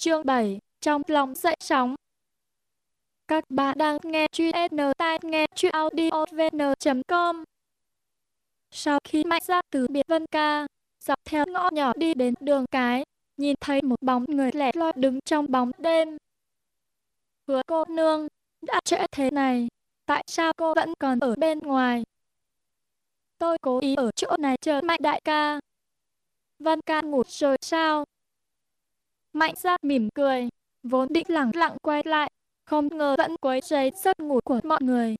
Chương 7, trong lòng dậy sóng. Các bạn đang nghe chuyện tại nghe chuyện audiovn.com Sau khi mạnh ra từ biệt Vân Ca, dọc theo ngõ nhỏ đi đến đường cái, nhìn thấy một bóng người lẻ loi đứng trong bóng đêm. Hứa cô nương, đã trễ thế này, tại sao cô vẫn còn ở bên ngoài? Tôi cố ý ở chỗ này chờ mạnh đại ca. Vân ca ngủ rồi sao? Mạnh ra mỉm cười, vốn định lặng lặng quay lại, không ngờ vẫn quấy rầy giấc ngủ của mọi người.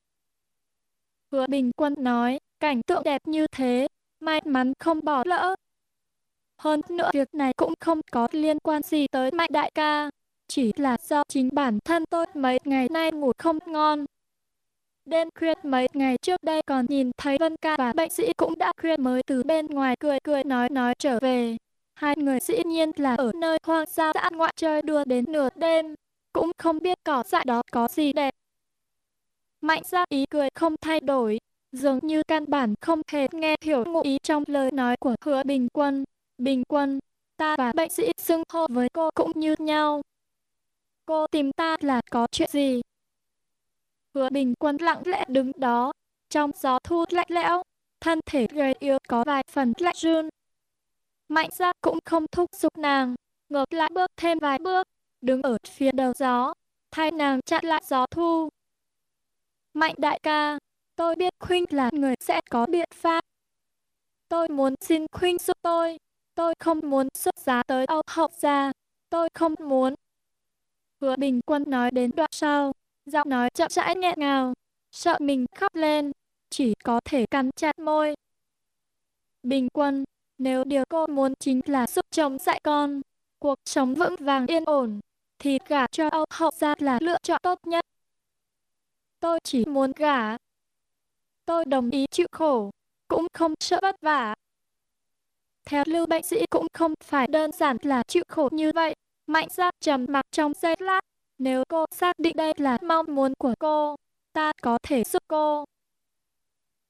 Hứa Bình Quân nói, cảnh tượng đẹp như thế, may mắn không bỏ lỡ. Hơn nữa việc này cũng không có liên quan gì tới Mạnh Đại ca, chỉ là do chính bản thân tôi mấy ngày nay ngủ không ngon. Đêm khuya mấy ngày trước đây còn nhìn thấy Vân Ca và bệnh sĩ cũng đã khuya mới từ bên ngoài cười cười nói nói trở về. Hai người dĩ nhiên là ở nơi hoang dã dã ngoại chơi đùa đến nửa đêm, cũng không biết cỏ dại đó có gì đẹp. Mạnh ra ý cười không thay đổi, dường như căn bản không hề nghe hiểu ngụ ý trong lời nói của hứa bình quân. Bình quân, ta và bệnh sĩ xưng hô với cô cũng như nhau. Cô tìm ta là có chuyện gì? Hứa bình quân lặng lẽ đứng đó, trong gió thu lạnh lẽo, thân thể gầy yếu có vài phần lạnh run. Mạnh ra cũng không thúc giục nàng, ngược lại bước thêm vài bước, đứng ở phía đầu gió, thay nàng chặn lại gió thu. Mạnh đại ca, tôi biết Khuynh là người sẽ có biện pháp. Tôi muốn xin Khuynh giúp tôi, tôi không muốn xuất giá tới Âu học gia, tôi không muốn. Hứa Bình Quân nói đến đoạn sau, giọng nói chậm rãi nghẹn ngào, sợ mình khóc lên, chỉ có thể cắn chặt môi. Bình Quân, nếu điều cô muốn chính là giúp chồng dạy con, cuộc sống vững vàng yên ổn, thì gả cho Âu Hậu gia là lựa chọn tốt nhất. Tôi chỉ muốn gả. Tôi đồng ý chịu khổ, cũng không sợ vất vả. Theo lưu bệnh sĩ cũng không phải đơn giản là chịu khổ như vậy. Mạnh ra trầm mặc trong giây lát. Nếu cô xác định đây là mong muốn của cô, ta có thể giúp cô.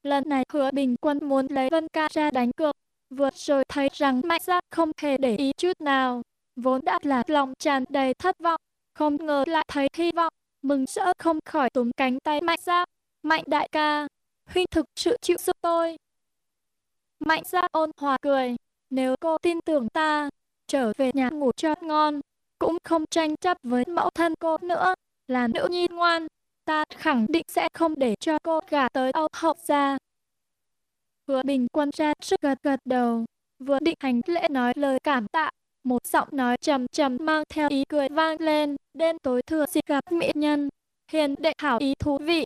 Lần này hứa bình quân muốn lấy Vân Ca ra đánh cược. Vượt rồi thấy rằng Mạnh ra không hề để ý chút nào. Vốn đã là lòng tràn đầy thất vọng. Không ngờ lại thấy hy vọng. Mừng rỡ không khỏi túm cánh tay Mạnh ra. Mạnh đại ca, huynh thực sự chịu giúp tôi. Mạnh ra ôn hòa cười, nếu cô tin tưởng ta, trở về nhà ngủ cho ngon, cũng không tranh chấp với mẫu thân cô nữa, là nữ nhi ngoan, ta khẳng định sẽ không để cho cô gả tới Âu Hậu gia. Hứa Bình Quân ra sức gật gật đầu, vừa định hành lễ nói lời cảm tạ, một giọng nói trầm trầm mang theo ý cười vang lên, đêm tối thừa dịp gặp mỹ nhân, hiền đệ hảo ý thú vị.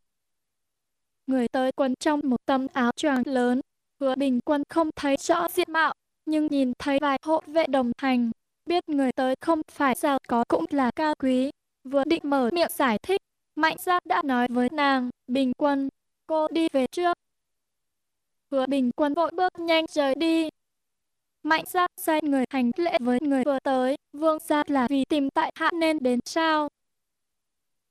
Người tới quần trong một tấm áo choàng lớn, hứa bình quân không thấy rõ diện mạo, nhưng nhìn thấy vài hộ vệ đồng hành, biết người tới không phải giàu có cũng là cao quý. Vừa định mở miệng giải thích, Mạnh Giác đã nói với nàng, Bình Quân, cô đi về chưa? Hứa Bình Quân vội bước nhanh rời đi. Mạnh ra xoay người hành lễ với người vừa tới, vương gia là vì tìm tại hạ nên đến sao.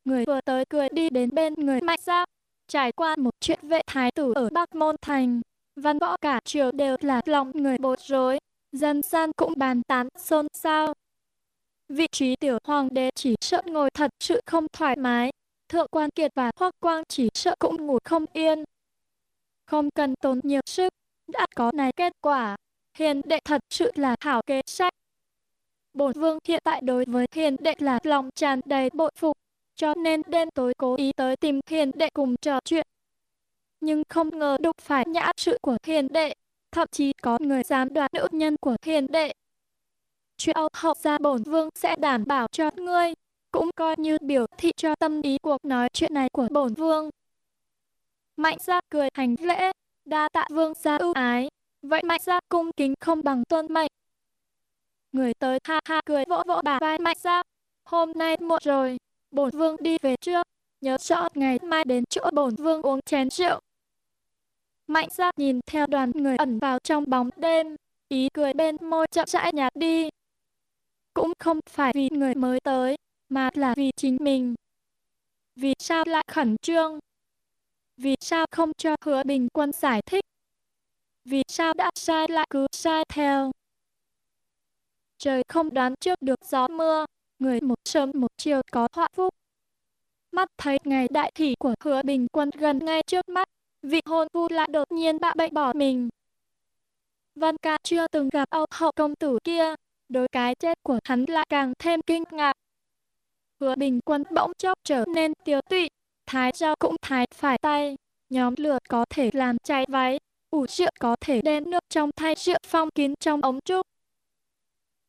Người vừa tới cười đi đến bên người Mạnh ra, trải qua một chuyện vệ thái tử ở Bắc Môn Thành, văn võ cả triều đều là lòng người bối rối, dân gian cũng bàn tán xôn xao. Vị trí tiểu hoàng đế chỉ sợ ngồi thật sự không thoải mái, thượng quan kiệt và hoắc quang chỉ sợ cũng ngủ không yên. Không cần tốn nhiều sức, đã có này kết quả, hiền đệ thật sự là hảo kế sách. Bổn vương hiện tại đối với hiền đệ là lòng tràn đầy bội phục, cho nên đêm tối cố ý tới tìm hiền đệ cùng trò chuyện. Nhưng không ngờ đụng phải nhã sự của hiền đệ, thậm chí có người dám đoạt nữ nhân của hiền đệ. Chuyện hậu gia bổn vương sẽ đảm bảo cho ngươi, cũng coi như biểu thị cho tâm ý cuộc nói chuyện này của bổn vương. Mạnh gia cười hành lễ, đa tạ vương gia ưu ái, vậy mạnh gia cung kính không bằng tuân mệnh. Người tới ha ha cười vỗ vỗ bà vai mạnh gia, hôm nay muộn rồi, bổn vương đi về trước, nhớ rõ ngày mai đến chỗ bổn vương uống chén rượu. Mạnh ra nhìn theo đoàn người ẩn vào trong bóng đêm, ý cười bên môi chậm rãi nhạt đi. Cũng không phải vì người mới tới, mà là vì chính mình. Vì sao lại khẩn trương? Vì sao không cho hứa bình quân giải thích? Vì sao đã sai lại cứ sai theo? Trời không đoán trước được gió mưa, người một sớm một chiều có họa phúc. Mắt thấy ngày đại thị của hứa bình quân gần ngay trước mắt, vị hôn phu lại đột nhiên bạ bệnh bỏ mình. Văn ca chưa từng gặp Âu hậu công tử kia, đối cái chết của hắn lại càng thêm kinh ngạc. Hứa bình quân bỗng chốc trở nên tiêu tụy, thái rau cũng thái phải tay, nhóm lửa có thể làm cháy váy, ủ rượu có thể đem nước trong thay rượu phong kín trong ống trúc.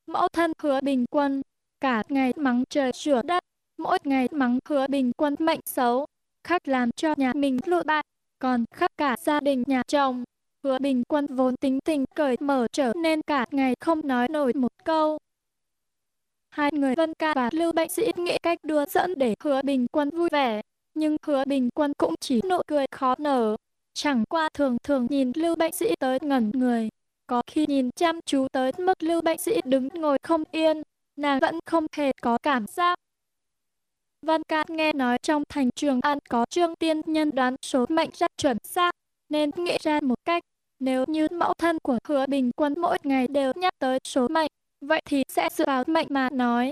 Mẫu thân hứa bình quân, cả ngày mắng trời rửa đất, mỗi ngày mắng hứa bình quân mệnh xấu, khắc làm cho nhà mình lụi bại, còn khắc cả gia đình nhà chồng. Hứa bình quân vốn tính tình cởi mở trở nên cả ngày không nói nổi một câu. Hai người Vân Ca và Lưu Bệnh Sĩ nghĩ cách đùa dẫn để hứa bình quân vui vẻ, nhưng hứa bình quân cũng chỉ nụ cười khó nở. Chẳng qua thường thường nhìn Lưu Bệnh Sĩ tới ngẩn người, có khi nhìn chăm chú tới mức Lưu Bệnh Sĩ đứng ngồi không yên, nàng vẫn không hề có cảm giác. Văn Cát nghe nói trong thành trường An có trương tiên nhân đoán số mệnh rất chuẩn xác, nên nghĩ ra một cách. Nếu như mẫu thân của hứa bình quân mỗi ngày đều nhắc tới số mệnh, vậy thì sẽ dựa vào mệnh mà nói.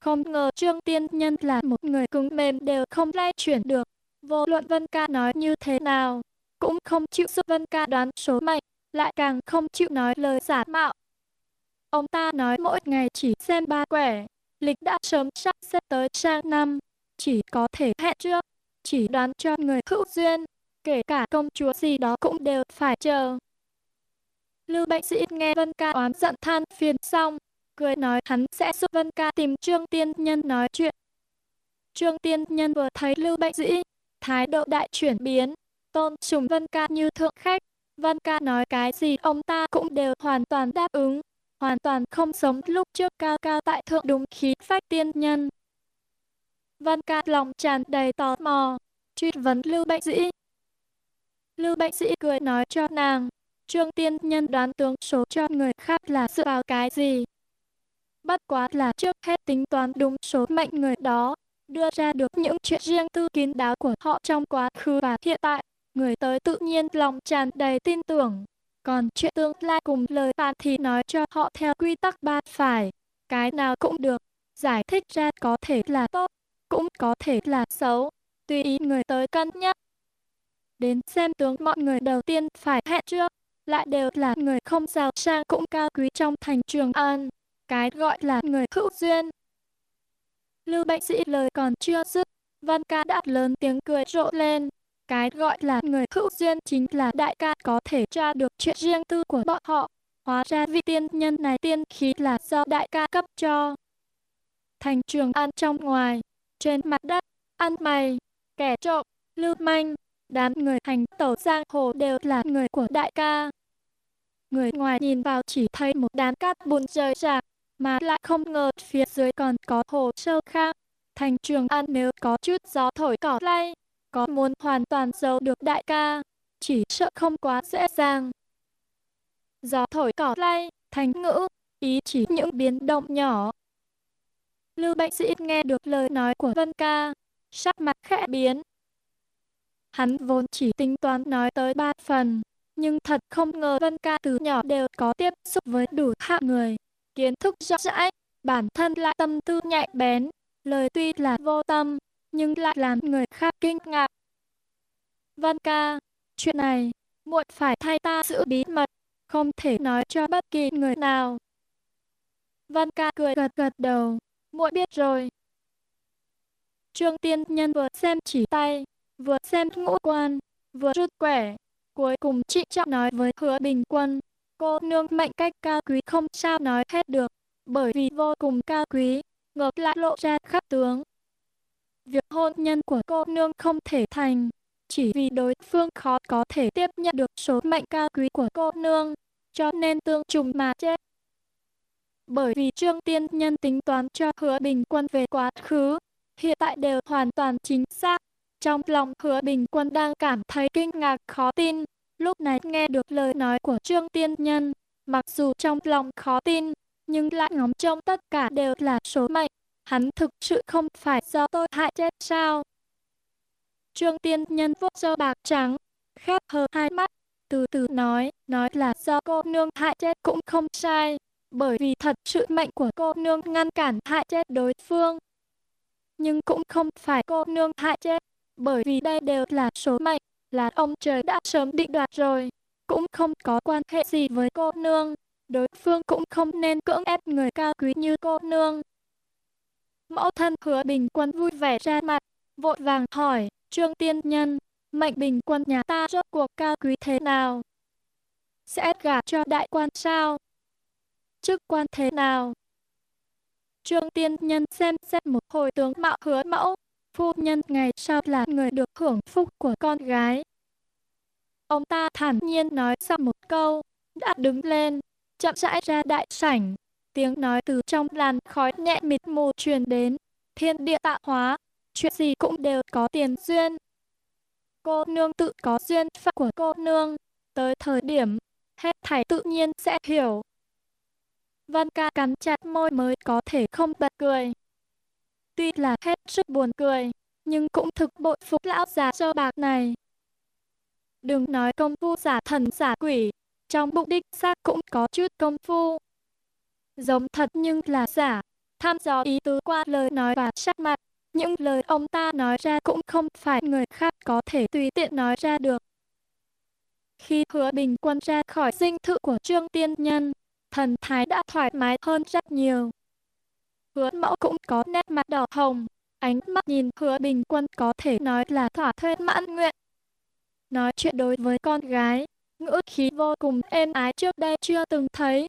Không ngờ Trương Tiên Nhân là một người cứng mềm đều không lay chuyển được. Vô luận Vân Ca nói như thế nào, cũng không chịu giúp Vân Ca đoán số mệnh, lại càng không chịu nói lời giả mạo. Ông ta nói mỗi ngày chỉ xem ba quẻ, lịch đã sớm sắp xếp tới sang năm, chỉ có thể hẹn trước, chỉ đoán cho người hữu duyên, kể cả công chúa gì đó cũng đều phải chờ. Lưu bệnh sĩ nghe Vân Ca oán giận than phiền xong, cười nói hắn sẽ giúp Vân Ca tìm Trương Tiên Nhân nói chuyện. Trương Tiên Nhân vừa thấy Lưu bệnh sĩ, thái độ đại chuyển biến, tôn trùng Vân Ca như thượng khách. Vân Ca nói cái gì ông ta cũng đều hoàn toàn đáp ứng, hoàn toàn không sống lúc trước cao cao tại thượng đúng khí phách tiên nhân. Vân Ca lòng tràn đầy tò mò, truy vấn Lưu Bệnh Sĩ. Lưu Bệnh Sĩ cười nói cho nàng, Trương Tiên Nhân đoán tướng số cho người khác là dựa vào cái gì. Bất quá là trước hết tính toán đúng số mệnh người đó, đưa ra được những chuyện riêng tư kín đáo của họ trong quá khứ và hiện tại. Người tới tự nhiên lòng tràn đầy tin tưởng. Còn chuyện tương lai cùng lời phạt thì nói cho họ theo quy tắc ba phải. Cái nào cũng được. Giải thích ra có thể là tốt, cũng có thể là xấu. Tùy ý người tới cân nhắc. Đến xem tướng mọi người đầu tiên phải hẹn trước lại đều là người không giàu sang cũng cao quý trong thành Trường An, cái gọi là người hữu duyên. Lưu bệnh sĩ lời còn chưa dứt, Văn ca đã lớn tiếng cười rộ lên. Cái gọi là người hữu duyên chính là đại ca có thể tra được chuyện riêng tư của bọn họ. Hóa ra vị tiên nhân này tiên khí là do đại ca cấp cho. Thành trường an trong ngoài, trên mặt đất, ăn mày, kẻ trộm, lưu manh, đám người hành tẩu giang hồ đều là người của đại ca. Người ngoài nhìn vào chỉ thấy một đám cát bùn rời rạc, mà lại không ngờ phía dưới còn có hồ sâu khác. Thành trường an nếu có chút gió thổi cỏ lay, có muốn hoàn toàn giấu được đại ca, chỉ sợ không quá dễ dàng. Gió thổi cỏ lay, thành ngữ, ý chỉ những biến động nhỏ. Lưu bệnh sĩ nghe được lời nói của Vân Ca, sắc mặt khẽ biến. Hắn vốn chỉ tính toán nói tới ba phần, nhưng thật không ngờ Vân Ca từ nhỏ đều có tiếp xúc với đủ hạng người, kiến thức rộng rãi, bản thân lại tâm tư nhạy bén, lời tuy là vô tâm, nhưng lại làm người khác kinh ngạc. Vân Ca, chuyện này, muội phải thay ta giữ bí mật, không thể nói cho bất kỳ người nào. Vân Ca cười gật gật đầu, muội biết rồi. Trương Tiên Nhân vừa xem chỉ tay, vừa xem ngũ quan, vừa rút quẻ, Cuối cùng chị trọng nói với hứa bình quân, cô nương mệnh cách cao quý không sao nói hết được, bởi vì vô cùng cao quý, ngược lại lộ ra khắc tướng. Việc hôn nhân của cô nương không thể thành, chỉ vì đối phương khó có thể tiếp nhận được số mệnh cao quý của cô nương, cho nên tương trùng mà chết. Bởi vì Trương Tiên Nhân tính toán cho hứa bình quân về quá khứ, hiện tại đều hoàn toàn chính xác. Trong lòng hứa bình quân đang cảm thấy kinh ngạc khó tin, lúc này nghe được lời nói của Trương Tiên Nhân, mặc dù trong lòng khó tin, nhưng lại ngóng trông tất cả đều là số mệnh. Hắn thực sự không phải do tôi hại chết sao? Trương Tiên Nhân vuốt râu bạc trắng, khép hờ hai mắt, từ từ nói, nói là do cô nương hại chết cũng không sai. bởi vì thật sự mệnh của cô nương ngăn cản hại chết đối phương. Nhưng cũng không phải cô nương hại chết, bởi vì đây đều là số mệnh, là ông trời đã sớm định đoạt rồi, cũng không có quan hệ gì với cô nương. Đối phương cũng không nên cưỡng ép người cao quý như cô nương. Mẫu thân hứa bình quân vui vẻ ra mặt, vội vàng hỏi, Trương Tiên Nhân, mệnh bình quân nhà ta rốt cuộc cao quý thế nào? Sẽ gả cho đại quan sao? Chức quan thế nào? Trương Tiên Nhân xem xét một hồi tướng mạo hứa mẫu, phu nhân ngày sau là người được hưởng phúc của con gái. Ông ta thản nhiên nói xong một câu, đã đứng lên, chậm rãi ra đại sảnh. Tiếng nói từ trong làn khói nhẹ mịt mù truyền đến, thiên địa tạo hóa, chuyện gì cũng đều có tiền duyên. Cô nương tự có duyên phận của cô nương, tới thời điểm, hết thảy tự nhiên sẽ hiểu. Văn ca cắn chặt môi mới có thể không bật cười. Tuy là hết sức buồn cười, nhưng cũng thực bội phục lão già sơ bạc này. Đừng nói công phu giả thần giả quỷ, trong bụng đích xác cũng có chút công phu. Giống thật nhưng là giả, tham dò ý tứ qua lời nói và sắc mặt. Những lời ông ta nói ra cũng không phải người khác có thể tùy tiện nói ra được. Khi hứa bình quân ra khỏi dinh thự của Trương Tiên Nhân, thần thái đã thoải mái hơn rất nhiều. Hứa mẫu cũng có nét mặt đỏ hồng, ánh mắt nhìn hứa bình quân có thể nói là thỏa thuê mãn nguyện. Nói chuyện đối với con gái, ngữ khí vô cùng êm ái trước đây chưa từng thấy.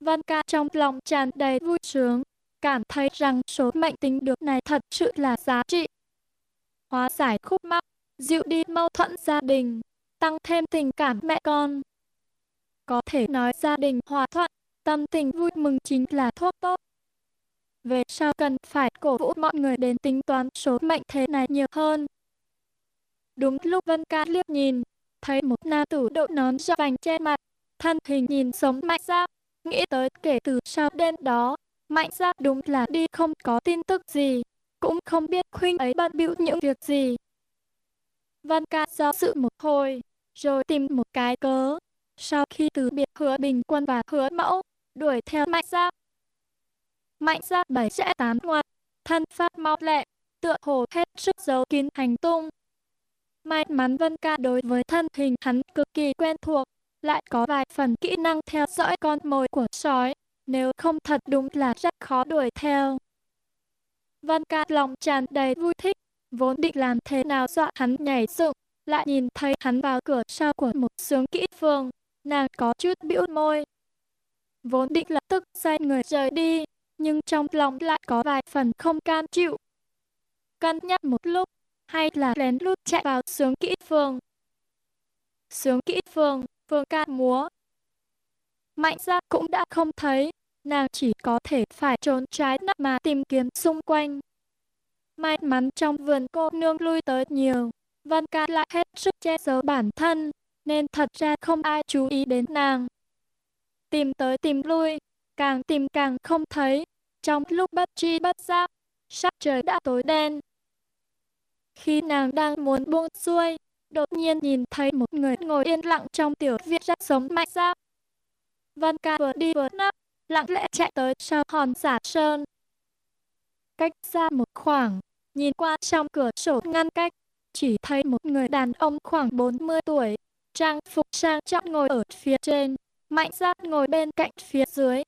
Văn ca trong lòng tràn đầy vui sướng, cảm thấy rằng số mệnh tính được này thật sự là giá trị. Hóa giải khúc mắc, dịu đi mâu thuẫn gia đình, tăng thêm tình cảm mẹ con. Có thể nói gia đình hòa thuận, tâm tình vui mừng chính là thuốc tốt. Về sau cần phải cổ vũ mọi người đến tính toán số mệnh thế này nhiều hơn. Đúng lúc Vân Ca liếc nhìn, thấy một nam tử đội nón do vành che mặt, thân hình nhìn sống mạnh ra, nghĩ tới kể từ sau đêm đó, mạnh ra đúng là đi không có tin tức gì, cũng không biết khuynh ấy bận bịu những việc gì. Văn ca do sự một hồi, rồi tìm một cái cớ. Sau khi từ biệt hứa bình quân và hứa mẫu, đuổi theo mạnh ra. Mạnh ra bảy sẽ tám ngoặt, thân pháp mau lẹ, tựa hồ hết sức giấu kín hành tung, May mắn Vân Ca đối với thân hình hắn cực kỳ quen thuộc, lại có vài phần kỹ năng theo dõi con mồi của sói, nếu không thật đúng là rất khó đuổi theo. Vân Ca lòng tràn đầy vui thích, vốn định làm thế nào dọa hắn nhảy dựng, lại nhìn thấy hắn vào cửa sau của một sướng kỹ phương, nàng có chút bĩu môi. Vốn định lập tức xoay người rời đi, nhưng trong lòng lại có vài phần không cam chịu. Cân nhắc một lúc, hay là lén lút chạy vào sướng kỹ phường. Sướng kỹ phường, phường ca múa. Mạnh ra cũng đã không thấy, nàng chỉ có thể phải trốn trái nắp mà tìm kiếm xung quanh. May mắn trong vườn cô nương lui tới nhiều, Văn ca lại hết sức che giấu bản thân, nên thật ra không ai chú ý đến nàng. Tìm tới tìm lui, càng tìm càng không thấy, trong lúc bất tri bất giác, sắc trời đã tối đen, khi nàng đang muốn buông xuôi, đột nhiên nhìn thấy một người ngồi yên lặng trong tiểu viện rất sống mạnh giáp. Văn ca vừa đi vừa nấp, lặng lẽ chạy tới sau hòn giả sơn. Cách xa một khoảng, nhìn qua trong cửa sổ ngăn cách, chỉ thấy một người đàn ông khoảng 40 tuổi, trang phục sang trọng ngồi ở phía trên, mạnh giáp ngồi bên cạnh phía dưới.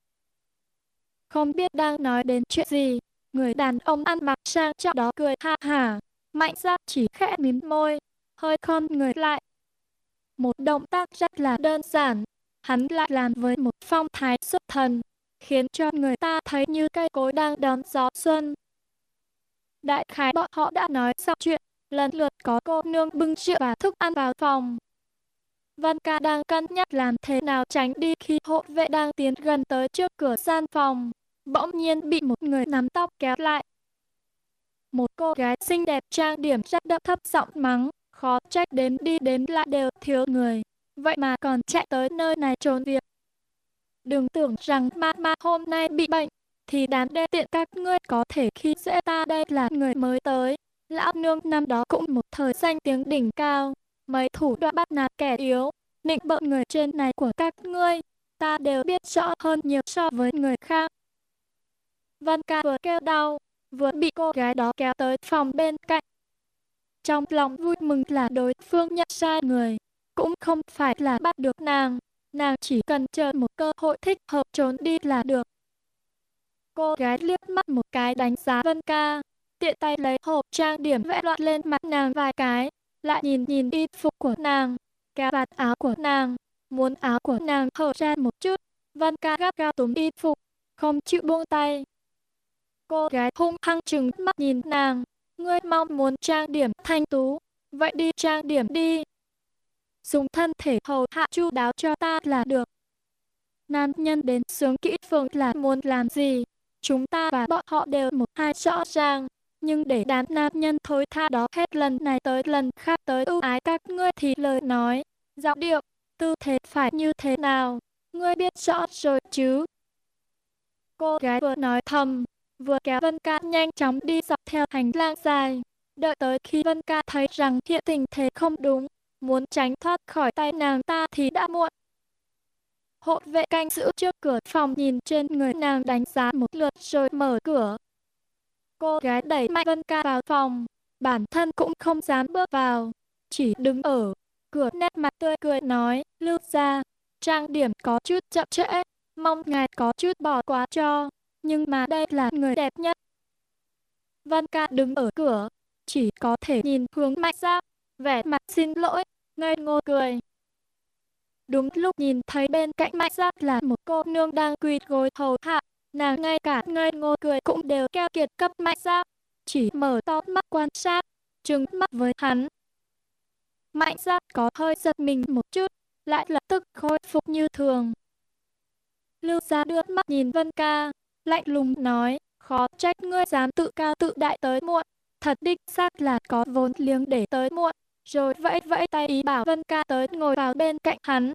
Không biết đang nói đến chuyện gì, người đàn ông ăn mặc sang trọng đó cười ha hả, Mạnh ra chỉ khẽ mím môi, hơi khom người lại. Một động tác rất là đơn giản, hắn lại làm với một phong thái xuất thần, khiến cho người ta thấy như cây cối đang đón gió xuân. Đại khái bọn họ đã nói xong chuyện, lần lượt có cô nương bưng rượu và thức ăn vào phòng. Văn ca đang cân nhắc làm thế nào tránh đi khi hộ vệ đang tiến gần tới trước cửa gian phòng. Bỗng nhiên bị một người nắm tóc kéo lại, một cô gái xinh đẹp trang điểm rất đậm thấp giọng mắng, khó trách đến đi đến lại đều thiếu người. Vậy mà còn chạy tới nơi này trốn việc. Đừng tưởng rằng ma ma hôm nay bị bệnh, thì đám đê tiện các ngươi có thể khi dễ ta đây là người mới tới. Lão nương năm đó cũng một thời danh tiếng đỉnh cao, mấy thủ đoạn bắt nạt kẻ yếu, định bợ người trên này của các ngươi, ta đều biết rõ hơn nhiều so với người khác. Văn ca vừa kêu đau, vừa bị cô gái đó kéo tới phòng bên cạnh. Trong lòng vui mừng là đối phương nhận sai người, cũng không phải là bắt được nàng, nàng chỉ cần chờ một cơ hội thích hợp trốn đi là được. Cô gái liếc mắt một cái đánh giá Vân Ca, tiện tay lấy hộp trang điểm vẽ loạn lên mặt nàng vài cái, lại nhìn nhìn y phục của nàng, cả vạt áo của nàng, muốn áo của nàng hở ra một chút. Văn Ca gắt gao túm y phục, không chịu buông tay. Cô gái hung hăng trừng mắt nhìn nàng, ngươi mong muốn trang điểm thanh tú, vậy đi trang điểm đi. Dùng thân thể hầu hạ chu đáo cho ta là được. Nam nhân đến sướng kỹ phường là muốn làm gì, chúng ta và bọn họ đều một hai rõ ràng. Nhưng để đám nam nhân thối tha đó hết lần này tới lần khác tới ưu ái các ngươi thì lời nói, giọng điệu, tư thế phải như thế nào, ngươi biết rõ rồi chứ. Cô gái vừa nói thầm, vừa kéo Vân Ca nhanh chóng đi dọc theo hành lang dài. Đợi tới khi Vân Ca thấy rằng hiện tình thế không đúng, muốn tránh thoát khỏi tay nàng ta thì đã muộn. Hộ vệ canh giữ trước cửa phòng nhìn trên người nàng đánh giá một lượt rồi mở cửa. Cô gái đẩy Mạnh Vân Ca vào phòng, bản thân cũng không dám bước vào, chỉ đứng ở cửa nét mặt tươi cười nói, lưu ra, trang điểm có chút chậm trễ, mong ngài có chút bỏ qua cho, nhưng mà đây là người đẹp nhất. Vân Ca đứng ở cửa, chỉ có thể nhìn hướng Mạnh ra, vẻ mặt xin lỗi, ngây ngô cười. Đúng lúc nhìn thấy bên cạnh Mạnh Giác là một cô nương đang quỳ gối hầu hạ, nàng ngay cả ngây ngô cười cũng đều keo kiệt cấp Mạnh Giác, chỉ mở to mắt quan sát, trừng mắt với hắn. Mạnh Giác có hơi giật mình một chút, lại lập tức khôi phục như thường. Lưu Gia đưa mắt nhìn Vân Ca, lạnh lùng nói, khó trách ngươi dám tự cao tự đại tới muộn, thật đích xác là có vốn liếng để tới muộn rồi vẫy vẫy tay ý bảo Vân Ca tới ngồi vào bên cạnh hắn.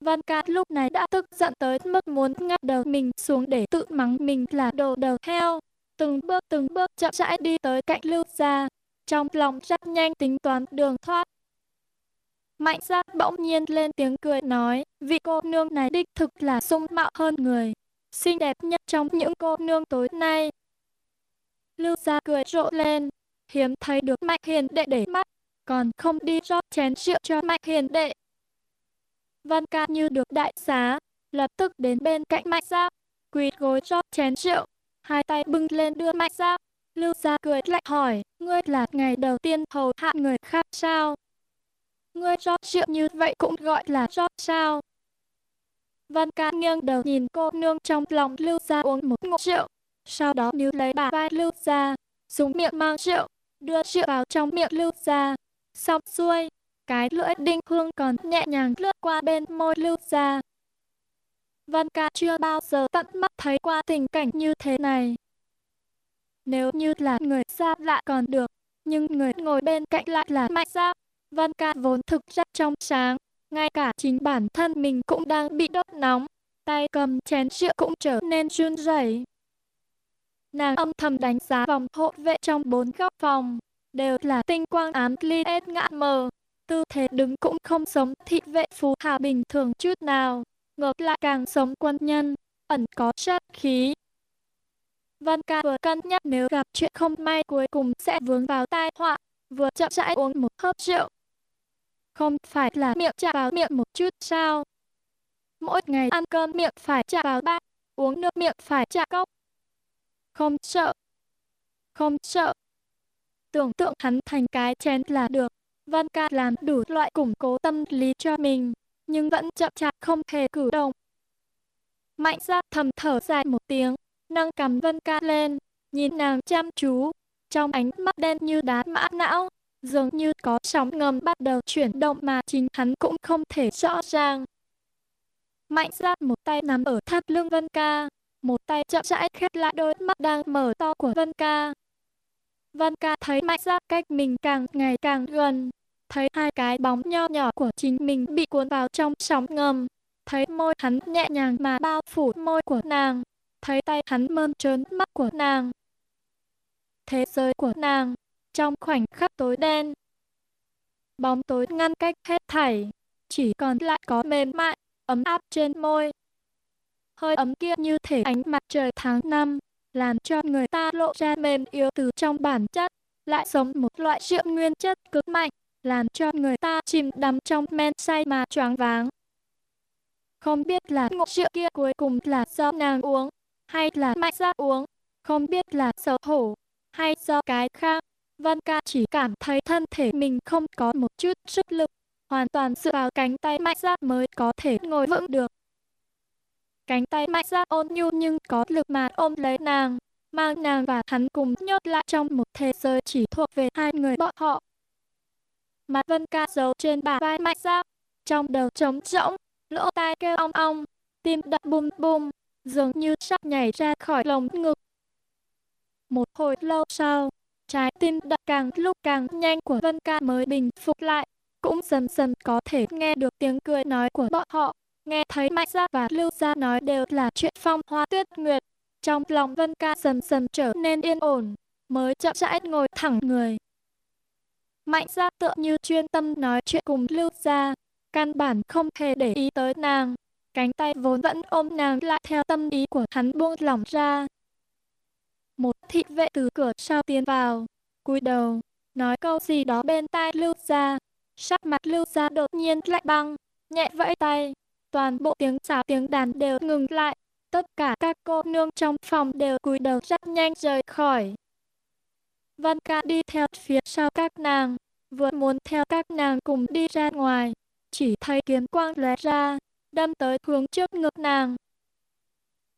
Văn Ca lúc này đã tức giận tới mức muốn ngắt đầu mình xuống để tự mắng mình là đồ đầu heo. Từng bước từng bước chậm rãi đi tới cạnh Lưu Gia, trong lòng rất nhanh tính toán đường thoát. Mạnh ra bỗng nhiên lên tiếng cười nói, vị cô nương này đích thực là sung mạo hơn người, xinh đẹp nhất trong những cô nương tối nay. Lưu Gia cười rộ lên, hiếm thấy được Mạnh Hiền đệ để mắt, còn không đi rót chén rượu cho Mạnh Hiền đệ. Văn ca như được đại xá, lập tức đến bên cạnh Mạnh Giáp, quỳ gối cho chén rượu, hai tay bưng lên đưa Mạnh Giáp. Lưu Gia cười lạnh hỏi, ngươi là ngày đầu tiên hầu hạ người khác sao? Ngươi cho rượu như vậy cũng gọi là cho sao? Văn ca nghiêng đầu nhìn cô nương trong lòng Lưu Gia uống một ngụm rượu, sau đó níu lấy bà vai Lưu Gia, dùng miệng mang rượu, đưa rượu vào trong miệng Lưu Gia. Xong xuôi, cái lưỡi đinh hương còn nhẹ nhàng lướt qua bên môi Lưu Gia. Văn ca chưa bao giờ tận mắt thấy qua tình cảnh như thế này. Nếu như là người xa lạ còn được, nhưng người ngồi bên cạnh lại là mạnh giáp. Văn ca vốn thực rất trong sáng, ngay cả chính bản thân mình cũng đang bị đốt nóng, tay cầm chén rượu cũng trở nên run rẩy. Nàng âm thầm đánh giá vòng hộ vệ trong bốn góc phòng, đều là tinh quang ám li ết ngã mờ. Tư thế đứng cũng không giống thị vệ phú hà bình thường chút nào, ngược lại càng giống quân nhân, ẩn có sát khí. Văn ca vừa cân nhắc nếu gặp chuyện không may cuối cùng sẽ vướng vào tai họa, vừa chậm rãi uống một hớp rượu. Không phải là miệng chạm vào miệng một chút sao? Mỗi ngày ăn cơm miệng phải chạm vào bát, uống nước miệng phải chạm cốc. Không sợ. Không sợ tưởng tượng hắn thành cái chén là được. Văn ca làm đủ loại củng cố tâm lý cho mình, nhưng vẫn chậm chạp không hề cử động. Mạnh ra thầm thở dài một tiếng, nâng cầm Vân ca lên, nhìn nàng chăm chú, trong ánh mắt đen như đá mã não, dường như có sóng ngầm bắt đầu chuyển động mà chính hắn cũng không thể rõ ràng. Mạnh ra một tay nắm ở thắt lưng Vân ca, một tay chậm rãi khép lại đôi mắt đang mở to của Vân ca, Vân ca thấy mạnh ra cách mình càng ngày càng gần. Thấy hai cái bóng nho nhỏ của chính mình bị cuốn vào trong sóng ngầm. Thấy môi hắn nhẹ nhàng mà bao phủ môi của nàng. Thấy tay hắn mơn trớn mắt của nàng. Thế giới của nàng, trong khoảnh khắc tối đen. Bóng tối ngăn cách hết thảy, chỉ còn lại có mềm mại, ấm áp trên môi. Hơi ấm kia như thể ánh mặt trời tháng năm, làm cho người ta lộ ra mềm yếu từ trong bản chất, lại sống một loại rượu nguyên chất cực mạnh, làm cho người ta chìm đắm trong men say mà choáng váng. Không biết là ngộ rượu kia cuối cùng là do nàng uống, hay là mạnh ra uống, không biết là xấu hổ, hay do cái khác. Vân ca chỉ cảm thấy thân thể mình không có một chút sức lực, hoàn toàn dựa vào cánh tay mạnh ra mới có thể ngồi vững được. Cánh tay mạnh ra ôn nhu nhưng có lực mà ôm lấy nàng, mang nàng và hắn cùng nhốt lại trong một thế giới chỉ thuộc về hai người bọn họ. Mặt Vân ca giấu trên bả vai mạnh ra, trong đầu trống rỗng, lỗ tai kêu ong ong, tim đập bùm bùm, dường như sắp nhảy ra khỏi lồng ngực. Một hồi lâu sau, trái tim đập càng lúc càng nhanh của Vân Ca mới bình phục lại, cũng dần dần có thể nghe được tiếng cười nói của bọn họ, nghe thấy Mạnh Gia và Lưu Gia nói đều là chuyện phong hoa tuyết nguyệt. Trong lòng Vân Ca dần dần trở nên yên ổn, mới chậm rãi ngồi thẳng người. Mạnh Gia tựa như chuyên tâm nói chuyện cùng Lưu Gia, căn bản không hề để ý tới nàng. Cánh tay vốn vẫn ôm nàng lại theo tâm ý của hắn buông lỏng ra. Một thị vệ từ cửa sau tiến vào, cúi đầu, nói câu gì đó bên tai Lưu Gia. Sắc mặt Lưu Gia đột nhiên lạnh băng, nhẹ vẫy tay. Toàn bộ tiếng sáo tiếng đàn đều ngừng lại. Tất cả các cô nương trong phòng đều cúi đầu rất nhanh rời khỏi. Văn ca đi theo phía sau các nàng, vừa muốn theo các nàng cùng đi ra ngoài, chỉ thấy kiếm quang lóe ra, đâm tới hướng trước ngực nàng.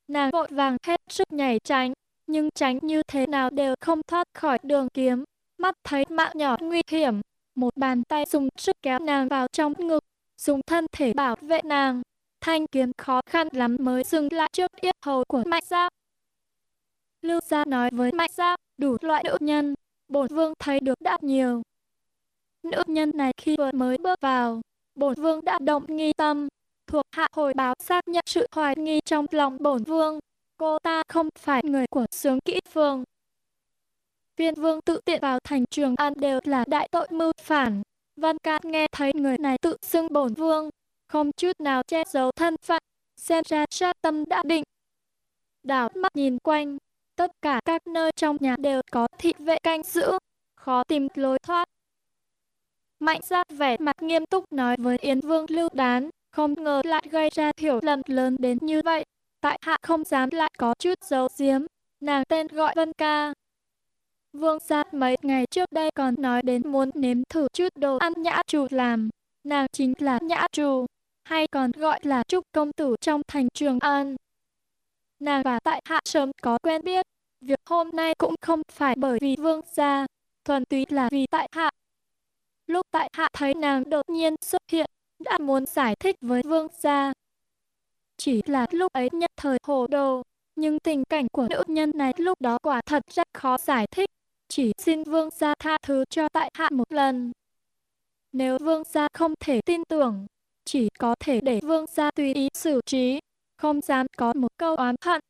Nàng vội vàng hết sức nhảy tránh, nhưng tránh như thế nào đều không thoát khỏi đường kiếm. Mắt thấy mạng nhỏ nguy hiểm, một bàn tay dùng sức kéo nàng vào trong ngực, dùng thân thể bảo vệ nàng. Thanh kiếm khó khăn lắm mới dừng lại trước yết hầu của Mạnh Giáp. Lưu Gia nói với Mạnh Giáp, đủ loại nữ nhân, bổn vương thấy được đã nhiều. Nữ nhân này khi vừa mới bước vào, bổn vương đã động nghi tâm, thuộc hạ hồi báo xác nhận sự hoài nghi trong lòng bổn vương. Cô ta không phải người của sướng kỹ phương. Viên vương tự tiện vào thành trường an đều là đại tội mưu phản. Văn Cát nghe thấy người này tự xưng bổn vương, không chút nào che giấu thân phận, xem ra sát tâm đã định. Đảo mắt nhìn quanh, tất cả các nơi trong nhà đều có thị vệ canh giữ, khó tìm lối thoát. Mạnh ra vẻ mặt nghiêm túc nói với Yến Vương Lưu Đán, không ngờ lại gây ra hiểu lầm lớn đến như vậy. Tại hạ không dám lại có chút giấu giếm, nàng tên gọi Vân Ca. Vương gia mấy ngày trước đây còn nói đến muốn nếm thử chút đồ ăn nhã trù làm. Nàng chính là nhã trù, hay còn gọi là trúc công tử trong thành trường an. Nàng và tại hạ sớm có quen biết, việc hôm nay cũng không phải bởi vì vương gia, thuần túy là vì tại hạ. Lúc tại hạ thấy nàng đột nhiên xuất hiện, đã muốn giải thích với vương gia. Chỉ là lúc ấy nhất thời hồ đồ, nhưng tình cảnh của nữ nhân này lúc đó quả thật rất khó giải thích. Chỉ xin vương gia tha thứ cho tại hạ một lần. Nếu vương gia không thể tin tưởng, chỉ có thể để vương gia tùy ý xử trí, không dám có một câu oán hận.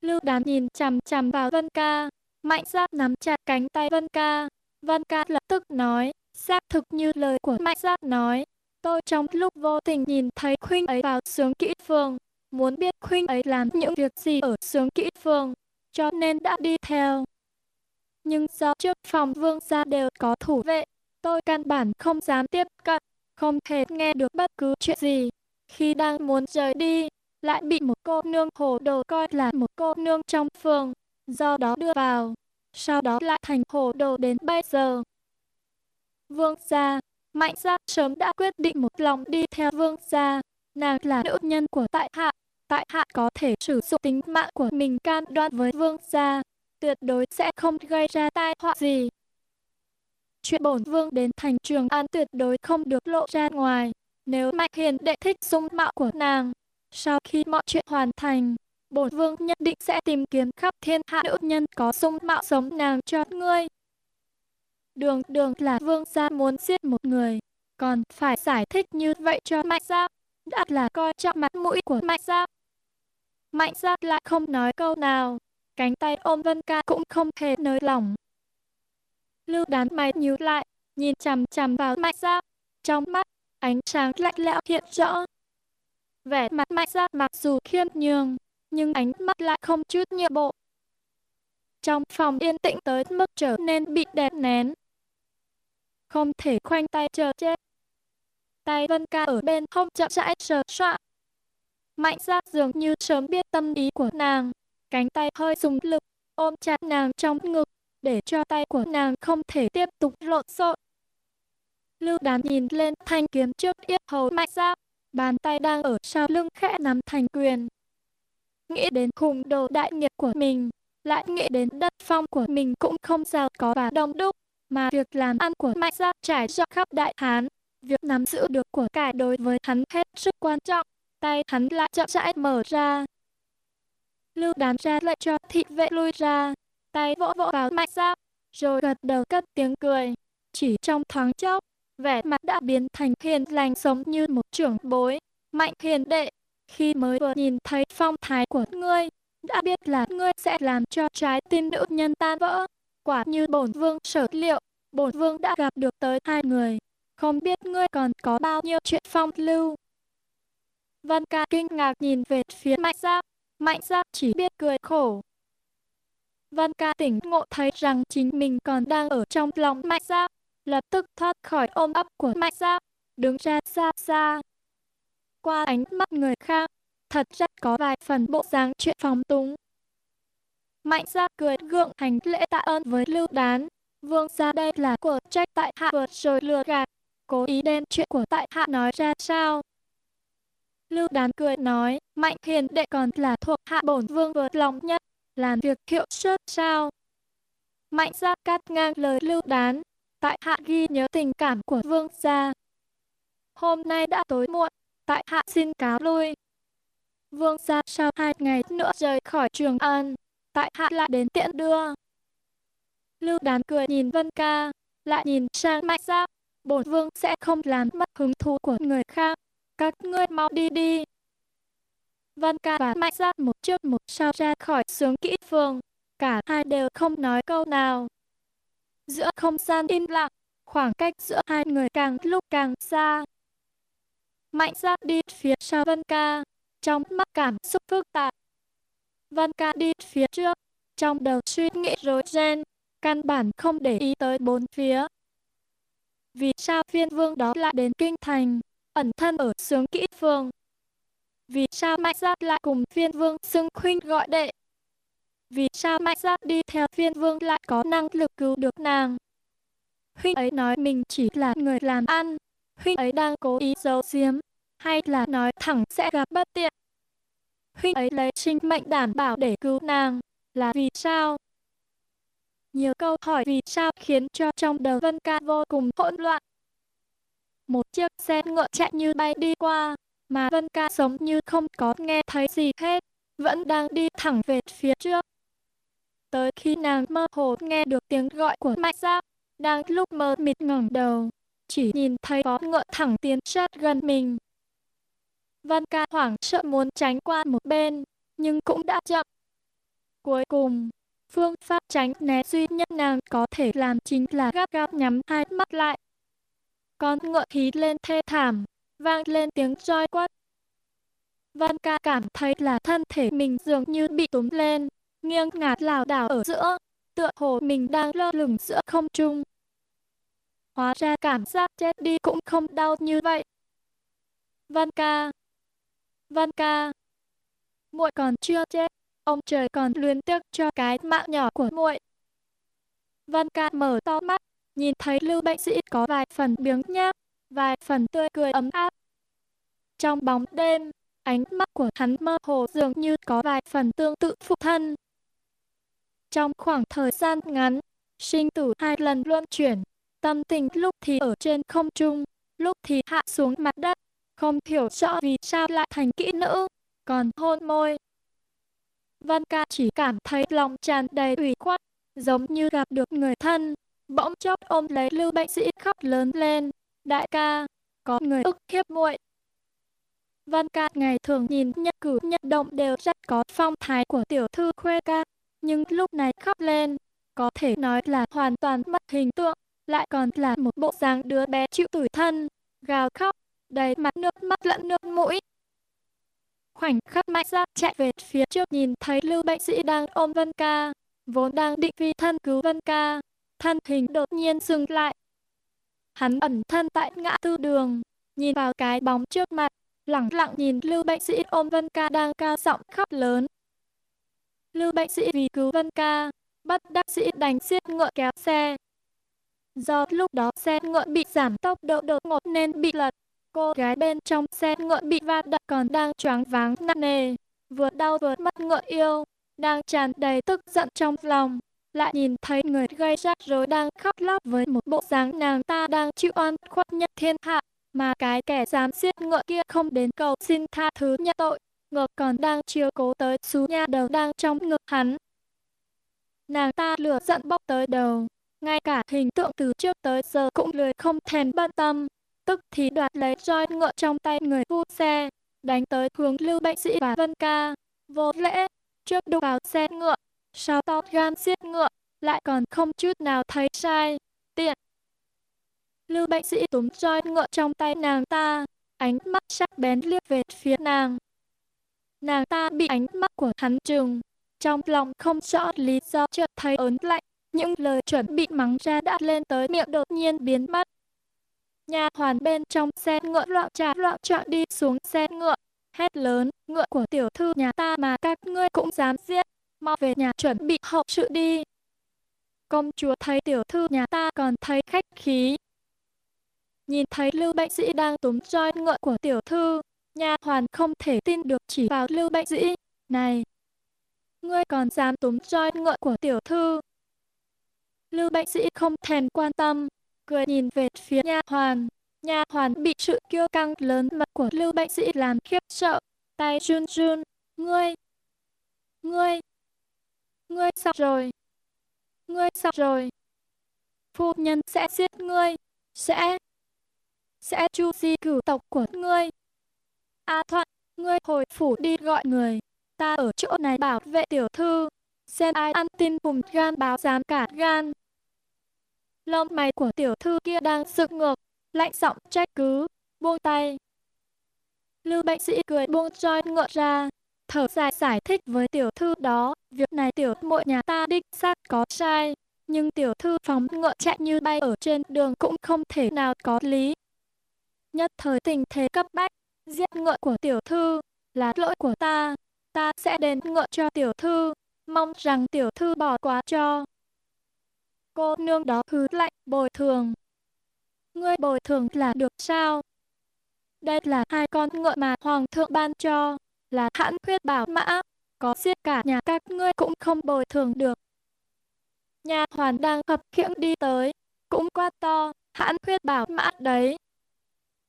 Lưu đán nhìn chằm chằm vào Vân Ca, mạnh giáp nắm chặt cánh tay Vân Ca. Vân Ca lập tức nói, xác thực như lời của mạnh giáp nói, Tôi trong lúc vô tình nhìn thấy Khuynh ấy vào sướng kỹ phường, muốn biết Khuynh ấy làm những việc gì ở sướng kỹ phường, cho nên đã đi theo. Nhưng do trước phòng vương gia đều có thủ vệ, tôi căn bản không dám tiếp cận, không thể nghe được bất cứ chuyện gì. Khi đang muốn rời đi, lại bị một cô nương hồ đồ coi là một cô nương trong phường, do đó đưa vào. Sau đó lại thành hồ đồ đến bây giờ. Vương gia, Mạnh gia sớm đã quyết định một lòng đi theo vương gia. Nàng là nữ nhân của tại hạ. Tại hạ có thể sử dụng tính mạng của mình can đoan với vương gia. Tuyệt đối sẽ không gây ra tai họa gì. Chuyện bổn vương đến thành trường an tuyệt đối không được lộ ra ngoài. Nếu Mạnh Hiền đệ thích dung mạo của nàng, sau khi mọi chuyện hoàn thành, bổn vương nhất định sẽ tìm kiếm khắp thiên hạ nữ nhân có dung mạo giống nàng cho ngươi. Đường đường là vương gia muốn giết một người, còn phải giải thích như vậy cho mạnh gia, đã là coi trọng mặt mũi của mạnh gia. Mạnh gia lại không nói câu nào, cánh tay ôm Vân Ca cũng không hề nới lỏng. Lưu đán mày nhíu lại, nhìn chằm chằm vào mạnh gia, trong mắt, ánh sáng lạnh lẽo hiện rõ. vẻ mặt mạnh gia mặc dù khiêm nhường, nhưng ánh mắt lại không chút nhượng bộ. Trong phòng yên tĩnh tới mức trở nên bị đè nén. Không thể khoanh tay chờ chết. Tay Vân Ca ở bên không chậm rãi sờ soạn. Mạnh gia dường như sớm biết tâm ý của nàng, cánh tay hơi dùng lực, ôm chặt nàng trong ngực, để cho tay của nàng không thể tiếp tục lộn xộn. Lưu đán nhìn lên thanh kiếm trước yết hầu mạnh ra, bàn tay đang ở sau lưng khẽ nắm thành quyền. Nghĩ đến khủng đồ đại nghiệp của mình, lại nghĩ đến đất phong của mình cũng không giàu có và đông đúc, mà việc làm ăn của mạnh gia trải rộng khắp đại hán, việc nắm giữ được của cải đối với hắn hết sức quan trọng, tay hắn lại chậm rãi mở ra. Lưu đán ra lệnh cho thị vệ lui ra, tay vỗ vỗ vào mạnh gia, rồi gật đầu cất tiếng cười. Chỉ trong thoáng chốc, vẻ mặt đã biến thành hiền lành giống như một trưởng bối. Mạnh hiền đệ, khi mới vừa nhìn thấy phong thái của ngươi, đã biết là ngươi sẽ làm cho trái tim nữ nhân tan vỡ. Quả như bổn vương sở liệu, bổn vương đã gặp được tới hai người. Không biết ngươi còn có bao nhiêu chuyện phong lưu. Vân ca kinh ngạc nhìn về phía mạnh giáp. Mạnh giáp chỉ biết cười khổ. Văn ca tỉnh ngộ thấy rằng chính mình còn đang ở trong lòng mạnh giáp lập tức thoát khỏi ôm ấp của Mạnh Giáp, đứng ra xa xa. Qua ánh mắt người khác, thật ra có vài phần bộ dáng chuyện phóng túng. Mạnh Giáp cười gượng hành lễ tạ ơn với Lưu Đán. Vương ra đây là của trách tại hạ vượt rồi lừa gạt, cố ý đem chuyện của tại hạ nói ra sao. Lưu Đán cười nói, Mạnh Hiền đệ còn là thuộc hạ bổn vương vượt lòng nhất, làm việc hiệu suất sao. Mạnh Giáp cắt ngang lời Lưu Đán, tại hạ ghi nhớ tình cảm của vương gia. Hôm nay đã tối muộn, tại hạ xin cáo lui. Vương gia sau hai ngày nữa rời khỏi trường an, tại hạ lại đến tiện đưa. Lưu đán cười nhìn Vân Ca, lại nhìn sang Mạnh Giáp, bổn vương sẽ không làm mất hứng thú của người khác, các ngươi mau đi đi. Văn Ca và Mạnh Giác một trước một sau ra khỏi sướng kỹ phường, cả hai đều không nói câu nào. Giữa không gian im lặng, khoảng cách giữa hai người càng lúc càng xa. Mạnh ra đi phía sau Văn Ca, trong mắt cảm xúc phức tạp. Văn Ca đi phía trước, trong đầu suy nghĩ rối ren, căn bản không để ý tới bốn phía. Vì sao phiên vương đó lại đến kinh thành, ẩn thân ở sướng kỹ phường? Vì sao Mạnh Giác lại cùng phiên vương xưng khuynh gọi đệ? Vì sao Mạnh Giác đi theo phiên vương lại có năng lực cứu được nàng? Huynh ấy nói mình chỉ là người làm ăn. Huynh ấy đang cố ý giấu giếm, hay là nói thẳng sẽ gặp bất tiện. Huynh ấy lấy sinh mệnh đảm bảo để cứu nàng, là vì sao? Nhiều câu hỏi vì sao khiến cho trong đầu Vân Ca vô cùng hỗn loạn. Một chiếc xe ngựa chạy như bay đi qua, mà Vân Ca giống như không có nghe thấy gì hết, vẫn đang đi thẳng về phía trước tới khi nàng mơ hồ nghe được tiếng gọi của Mạnh Giáp, đang lúc mơ mịt ngẩng đầu, chỉ nhìn thấy có ngựa thẳng tiến sát gần mình. Vân ca hoảng sợ muốn tránh qua một bên, nhưng cũng đã chậm. Cuối cùng, phương pháp tránh né duy nhất nàng có thể làm chính là gắt gao nhắm hai mắt lại. Con ngựa khí lên thê thảm, vang lên tiếng roi quát. Văn ca cảm thấy là thân thể mình dường như bị túm lên, nghiêng ngạt lảo đảo ở giữa, tựa hồ mình đang lơ lửng giữa không trung. Hóa ra cảm giác chết đi cũng không đau như vậy. Văn ca, Văn ca, muội còn chưa chết, ông trời còn luyến tiếc cho cái mạng nhỏ của muội. Văn ca mở to mắt, nhìn thấy Lưu bệnh sĩ có vài phần biếng nhác, vài phần tươi cười ấm áp. Trong bóng đêm, ánh mắt của hắn mơ hồ dường như có vài phần tương tự phụ thân. Trong khoảng thời gian ngắn, sinh tử hai lần luân chuyển, tâm tình lúc thì ở trên không trung, lúc thì hạ xuống mặt đất, không hiểu rõ vì sao lại thành kỹ nữ, còn hôn môi. Văn ca chỉ cảm thấy lòng tràn đầy ủy khuất, giống như gặp được người thân, bỗng chốc ôm lấy lưu bệnh sĩ khóc lớn lên. Đại ca, có người ức hiếp muội. Văn ca ngày thường nhìn nhất cử nhất động đều rất có phong thái của tiểu thư khuê ca, nhưng lúc này khóc lên, có thể nói là hoàn toàn mất hình tượng, lại còn là một bộ dáng đứa bé chịu tủi thân, gào khóc, đầy mặt nước mắt lẫn nước mũi. khoảnh khắc mạnh ra chạy về phía trước nhìn thấy Lưu Bệnh Sĩ đang ôm Vân Ca, vốn đang định phi thân cứu Vân Ca, thân hình đột nhiên dừng lại. Hắn ẩn thân tại ngã tư đường, nhìn vào cái bóng trước mặt, lặng lặng nhìn Lưu Bệnh Sĩ ôm Vân Ca đang cao giọng khóc lớn. Lưu Bệnh Sĩ vì cứu Vân Ca, bắt đắc sĩ đánh xiết ngựa kéo xe. Do lúc đó xe ngựa bị giảm tốc độ đột ngột nên bị lật, cô gái bên trong xe ngựa bị va đập còn đang choáng váng nặng nề, vừa đau vừa mất ngựa yêu, đang tràn đầy tức giận trong lòng, lại nhìn thấy người gây rắc rối đang khóc lóc với một bộ dáng nàng ta đang chịu oan khuất nhất thiên hạ, mà cái kẻ dám giết ngựa kia không đến cầu xin tha thứ nhận tội, ngược còn đang chiếu cố tới xú nha đầu đang trong ngực hắn. Nàng ta lửa giận bốc tới đầu, ngay cả hình tượng từ trước tới giờ cũng lười không thèm bận tâm, tức thì đoạt lấy roi ngựa trong tay người phu xe, đánh tới hướng lưu bệnh sĩ và vân ca, vô lễ, trước đụng vào xe ngựa, sao to gan giết ngựa, lại còn không chút nào thấy sai, tiện. Lưu bệnh sĩ túm roi ngựa trong tay nàng ta, ánh mắt sắc bén liếc về phía nàng. Nàng ta bị ánh mắt của hắn trừng, trong lòng không rõ lý do chợt thấy ớn lạnh, những lời chuẩn bị mắng ra đã lên tới miệng đột nhiên biến mất. Nhà hoàn bên trong xe ngựa loạn trà loạn trọn đi xuống xe ngựa, hét lớn, ngựa của tiểu thư nhà ta mà các ngươi cũng dám giết, mau về nhà chuẩn bị hậu sự đi. Công chúa thấy tiểu thư nhà ta còn thấy khách khí. Nhìn thấy Lưu Bệnh Sĩ đang túm roi ngựa của tiểu thư, nhà hoàn không thể tin được chỉ vào Lưu Bệnh Sĩ. Này, ngươi còn dám túm roi ngựa của tiểu thư. Lưu Bệnh Sĩ không thèm quan tâm, cười nhìn về phía nha hoàn. Nha hoàn bị sự kiêu căng lớn mật của Lưu Bệnh Sĩ làm khiếp sợ, tay run run. Ngươi, ngươi, ngươi xong rồi? Ngươi xong rồi? Phu nhân sẽ giết ngươi, sẽ, sẽ chu di cửu tộc của ngươi. A Thuận, ngươi hồi phủ đi gọi người, ta ở chỗ này bảo vệ tiểu thư, xem ai ăn tin cùng gan báo dám cả gan. Lông mày của tiểu thư kia đang dựng ngược, lạnh giọng trách cứ, buông tay. Lưu bệnh sĩ cười buông roi ngựa ra, thở dài giải thích với tiểu thư đó, việc này tiểu muội nhà ta đích xác có sai, nhưng tiểu thư phóng ngựa chạy như bay ở trên đường cũng không thể nào có lý. Nhất thời tình thế cấp bách, giết ngựa của tiểu thư là lỗi của ta, ta sẽ đền ngựa cho tiểu thư, mong rằng tiểu thư bỏ qua cho. Cô nương đó hứ lạnh bồi thường. Ngươi bồi thường là được sao? Đây là hai con ngựa mà hoàng thượng ban cho, là hãn huyết bảo mã, có giết cả nhà các ngươi cũng không bồi thường được. Nhà hoàn đang khập khiễng đi tới, cũng quá to, hãn huyết bảo mã đấy.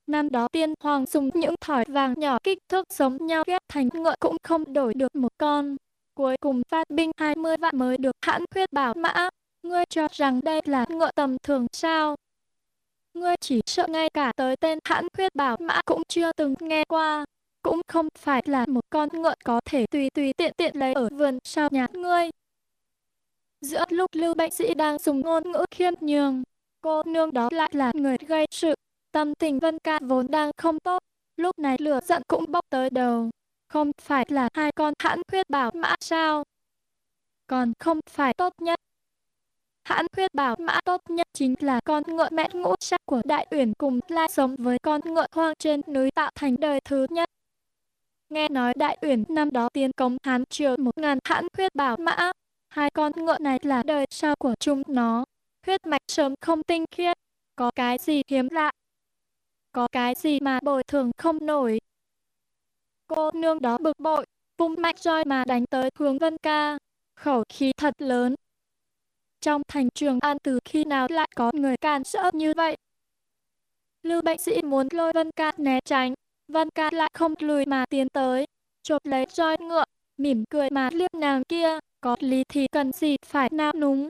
Năm đó tiên hoàng dùng những thỏi vàng nhỏ kích thước giống nhau ghép thành ngựa cũng không đổi được một con. Cuối cùng phát binh 20 vạn mới được hãn huyết bảo mã. Ngươi cho rằng đây là ngựa tầm thường sao? Ngươi chỉ sợ ngay cả tới tên hãn huyết bảo mã cũng chưa từng nghe qua. Cũng không phải là một con ngựa có thể tùy tùy tiện tiện lấy ở vườn sau nhà ngươi. Giữa lúc Lưu Bệnh Sĩ đang dùng ngôn ngữ khiêm nhường, cô nương đó lại là người gây sự. Tâm tình Vân Ca vốn đang không tốt, lúc này lửa giận cũng bốc tới đầu. Không phải là hai con hãn huyết bảo mã sao? Còn không phải tốt nhất. Hãn huyết bảo mã tốt nhất chính là con ngựa mẹ ngũ sắc của đại uyển cùng lai sống với con ngựa hoang trên núi tạo thành đời thứ nhất. Nghe nói đại uyển năm đó tiến cống hán triều một ngàn hãn huyết bảo mã. Hai con ngựa này là đời sau của chúng nó. Huyết mạch sớm không tinh khiết. Có cái gì hiếm lạ có cái gì mà bồi thường không nổi. Cô nương đó bực bội, vung mạnh roi mà đánh tới hướng Vân Ca, khẩu khí thật lớn. Trong thành trường An từ khi nào lại có người can sợ như vậy? Lưu bệnh sĩ muốn lôi Vân Ca né tránh, văn Ca lại không lùi mà tiến tới, chộp lấy roi ngựa, mỉm cười mà liếc nàng kia, có lý thì cần gì phải nao núng.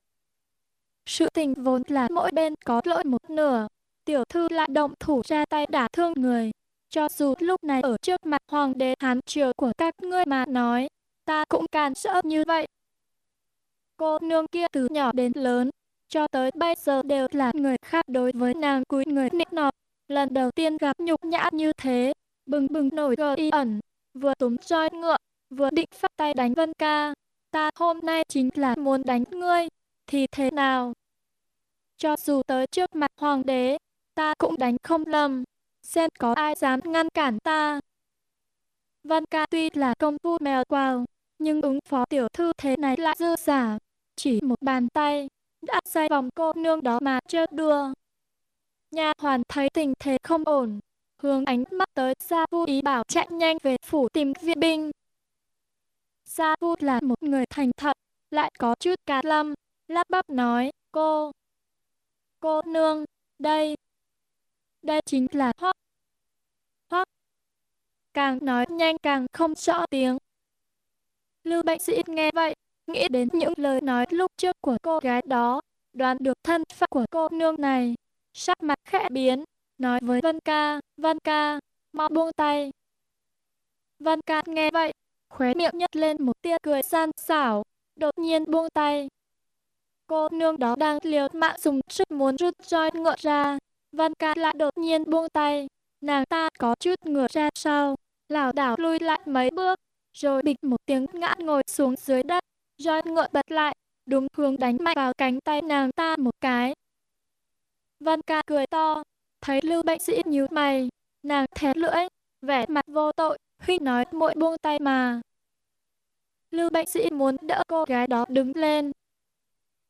Sự tình vốn là mỗi bên có lỗi một nửa, tiểu thư lại động thủ ra tay đả thương người. Cho dù lúc này ở trước mặt hoàng đế hán triều của các ngươi mà nói, ta cũng càn sợ như vậy. Cô nương kia từ nhỏ đến lớn, cho tới bây giờ đều là người khác đối với nàng cúi người nịnh nọt. Lần đầu tiên gặp nhục nhã như thế, bừng bừng nổi gờ y ẩn, vừa túm roi ngựa, vừa định phát tay đánh Vân Ca. Ta hôm nay chính là muốn đánh ngươi, thì thế nào? Cho dù tới trước mặt hoàng đế, ta cũng đánh không lầm, xem có ai dám ngăn cản ta. Vân Ca tuy là công phu mèo quào, nhưng ứng phó tiểu thư thế này lại dư giả, chỉ một bàn tay, đã xoay vòng cô nương đó mà chơi đùa. Nhà hoàn thấy tình thế không ổn, hướng ánh mắt tới Sa Vu ý bảo chạy nhanh về phủ tìm viện binh. Sa Vu là một người thành thật, lại có chút cá lâm, lắp bắp nói, cô, cô nương, đây, đây chính là Hoắc. Hoắc. Càng nói nhanh càng không rõ tiếng. Lưu bệnh sĩ nghe vậy, nghĩ đến những lời nói lúc trước của cô gái đó, đoán được thân phận của cô nương này, sắc mặt khẽ biến, nói với Văn Ca, Văn Ca, mau buông tay. Văn Ca nghe vậy, khóe miệng nhếch lên một tia cười san xảo, đột nhiên buông tay. Cô nương đó đang liều mạng dùng sức muốn rút roi ngựa ra, Văn Ca lại đột nhiên buông tay, nàng ta có chút ngửa ra sau, lảo đảo lui lại mấy bước, rồi bịch một tiếng ngã ngồi xuống dưới đất, roi ngựa bật lại, đúng hướng đánh mạnh vào cánh tay nàng ta một cái. Văn ca cười to, thấy lưu bệnh sĩ nhíu mày, nàng thét lưỡi, vẻ mặt vô tội, huy nói muội buông tay mà. Lưu bệnh sĩ muốn đỡ cô gái đó đứng lên.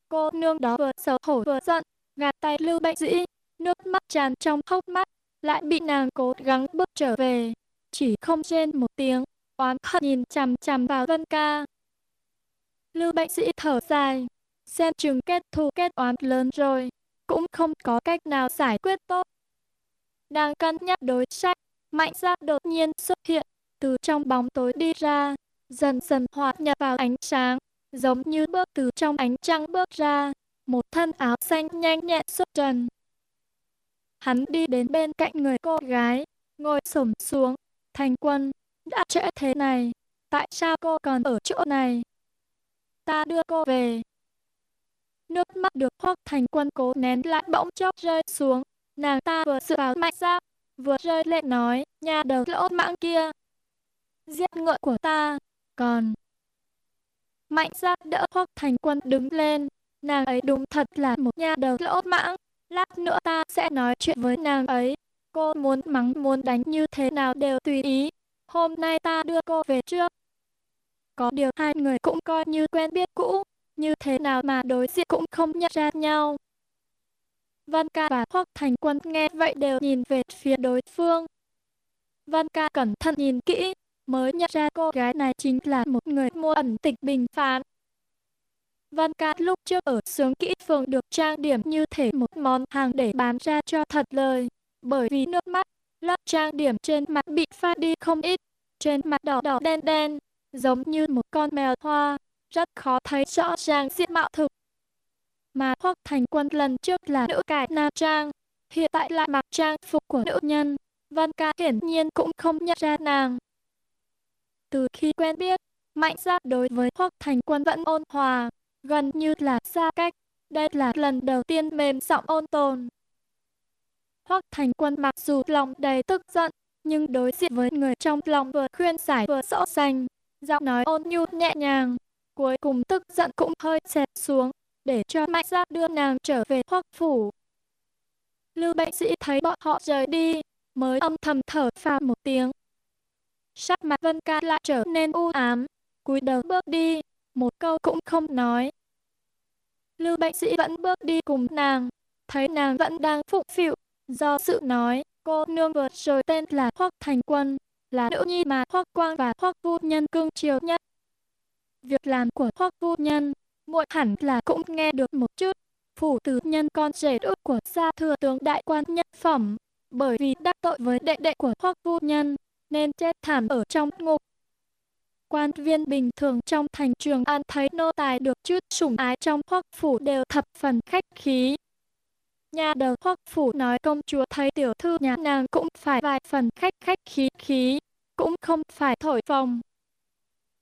Cô nương đó vừa xấu hổ vừa giận, gạt tay lưu bệnh sĩ, nước mắt tràn trong hốc mắt, lại bị nàng cố gắng bước trở về, chỉ không trên một tiếng, oán hận nhìn chằm chằm vào Vân ca. Lưu bệnh sĩ thở dài, xem chừng kết thù kết oán lớn rồi, cũng không có cách nào giải quyết tốt. Đang cân nhắc đối sách, mạnh ra đột nhiên xuất hiện, từ trong bóng tối đi ra, dần dần hòa nhập vào ánh sáng, giống như bước từ trong ánh trăng bước ra, một thân áo xanh nhanh nhẹn xuất trần. Hắn đi đến bên cạnh người cô gái, ngồi xổm xuống, thành quân, đã trễ thế này, tại sao cô còn ở chỗ này? Ta đưa cô về. Nước mắt được hoắc thành quân cố nén lại bỗng chốc rơi xuống. Nàng ta vừa sự vào mạnh ra, vừa rơi lệ nói, nhà đầu lỗ mãng kia. Giết ngựa của ta, còn... Mạnh ra đỡ hoặc thành quân đứng lên. Nàng ấy đúng thật là một nhà đầu lỗ mãng. Lát nữa ta sẽ nói chuyện với nàng ấy. Cô muốn mắng muốn đánh như thế nào đều tùy ý. Hôm nay ta đưa cô về trước. Có điều hai người cũng coi như quen biết cũ, như thế nào mà đối diện cũng không nhận ra nhau. Văn ca và Hoắc Thành Quân nghe vậy đều nhìn về phía đối phương. Văn ca cẩn thận nhìn kỹ, mới nhận ra cô gái này chính là một người mua ẩn tịch bình phán. Văn ca lúc trước ở sướng kỹ phường được trang điểm như thể một món hàng để bán ra cho thật lời. Bởi vì nước mắt, lớp trang điểm trên mặt bị pha đi không ít, trên mặt đỏ đỏ đen đen, giống như một con mèo hoa, rất khó thấy rõ ràng diện mạo thực. Mà Hoắc Thành Quân lần trước là nữ cải nam trang, hiện tại lại mặc trang phục của nữ nhân, Văn Ca hiển nhiên cũng không nhận ra nàng. Từ khi quen biết, Mạnh Gia đối với Hoắc Thành Quân vẫn ôn hòa, gần như là xa cách. Đây là lần đầu tiên mềm giọng ôn tồn. Hoắc Thành Quân mặc dù lòng đầy tức giận, nhưng đối diện với người trong lòng vừa khuyên giải vừa rõ ràng, giọng nói ôn nhu nhẹ nhàng, cuối cùng tức giận cũng hơi xẹt xuống, để cho Mạnh Gia đưa nàng trở về Hoắc phủ. Lưu bệnh sĩ thấy bọn họ rời đi, mới âm thầm thở phào một tiếng. Sắc mặt Vân Ca lại trở nên u ám, cúi đầu bước đi, một câu cũng không nói. Lưu bệnh sĩ vẫn bước đi cùng nàng, thấy nàng vẫn đang phụng phịu, do sự nói, cô nương vượt rồi tên là Hoắc Thành Quân, là nữ nhi mà Hoắc Quang và Hoắc Vu Nhân cưng chiều nhất. Việc làm của Hoắc Vu Nhân, muội hẳn là cũng nghe được một chút. Phủ tử nhân con rể út của gia thừa tướng đại quan nhất phẩm, bởi vì đắc tội với đệ đệ của Hoắc Vu Nhân, nên chết thảm ở trong ngục. Quan viên bình thường trong thành trường An thấy nô tài được chút sủng ái trong Hoắc phủ đều thập phần khách khí, Nhà đầu hoắc phủ nói công chúa thấy tiểu thư nhà nàng cũng phải vài phần khách khách khí khí, cũng không phải thổi phồng.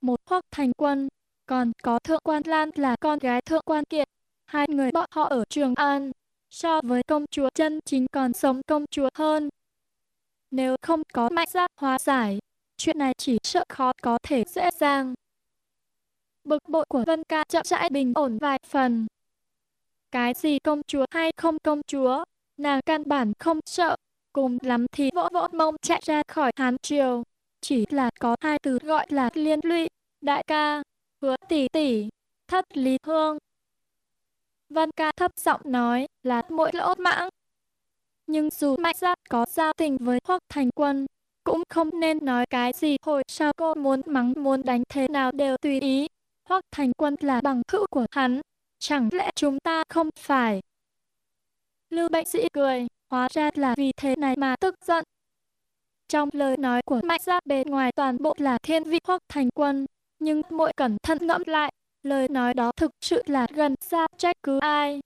Một hoắc thành quân, còn có thượng quan lan là con gái thượng quan kiệt, hai người bọn họ ở Trường An, so với công chúa chân chính còn sống công chúa hơn. Nếu không có mạnh giác hóa giải, chuyện này chỉ sợ khó có thể dễ dàng. Bực bội của Vân Ca chậm rãi bình ổn vài phần. Cái gì công chúa hay không công chúa, nàng căn bản không sợ, cùng lắm thì vỗ vỗ mông chạy ra khỏi hán triều. Chỉ là có hai từ gọi là liên lụy, đại ca, hứa tỷ tỷ, thất lý hương. văn ca thấp giọng nói là mỗi lỗ mãng. Nhưng dù mạnh giác có giao tình với Hoắc Thành Quân, cũng không nên nói cái gì hồi sau cô muốn mắng muốn đánh thế nào đều tùy ý. Hoắc Thành Quân là bằng hữu của hắn, chẳng lẽ chúng ta không phải? Lưu Bệnh Sĩ cười, hóa ra là vì thế này mà tức giận. Trong lời nói của Mạnh Giác bề ngoài toàn bộ là thiên vị Hoắc Thành Quân, nhưng mỗi cẩn thận ngẫm lại, lời nói đó thực sự là gần xa trách cứ ai.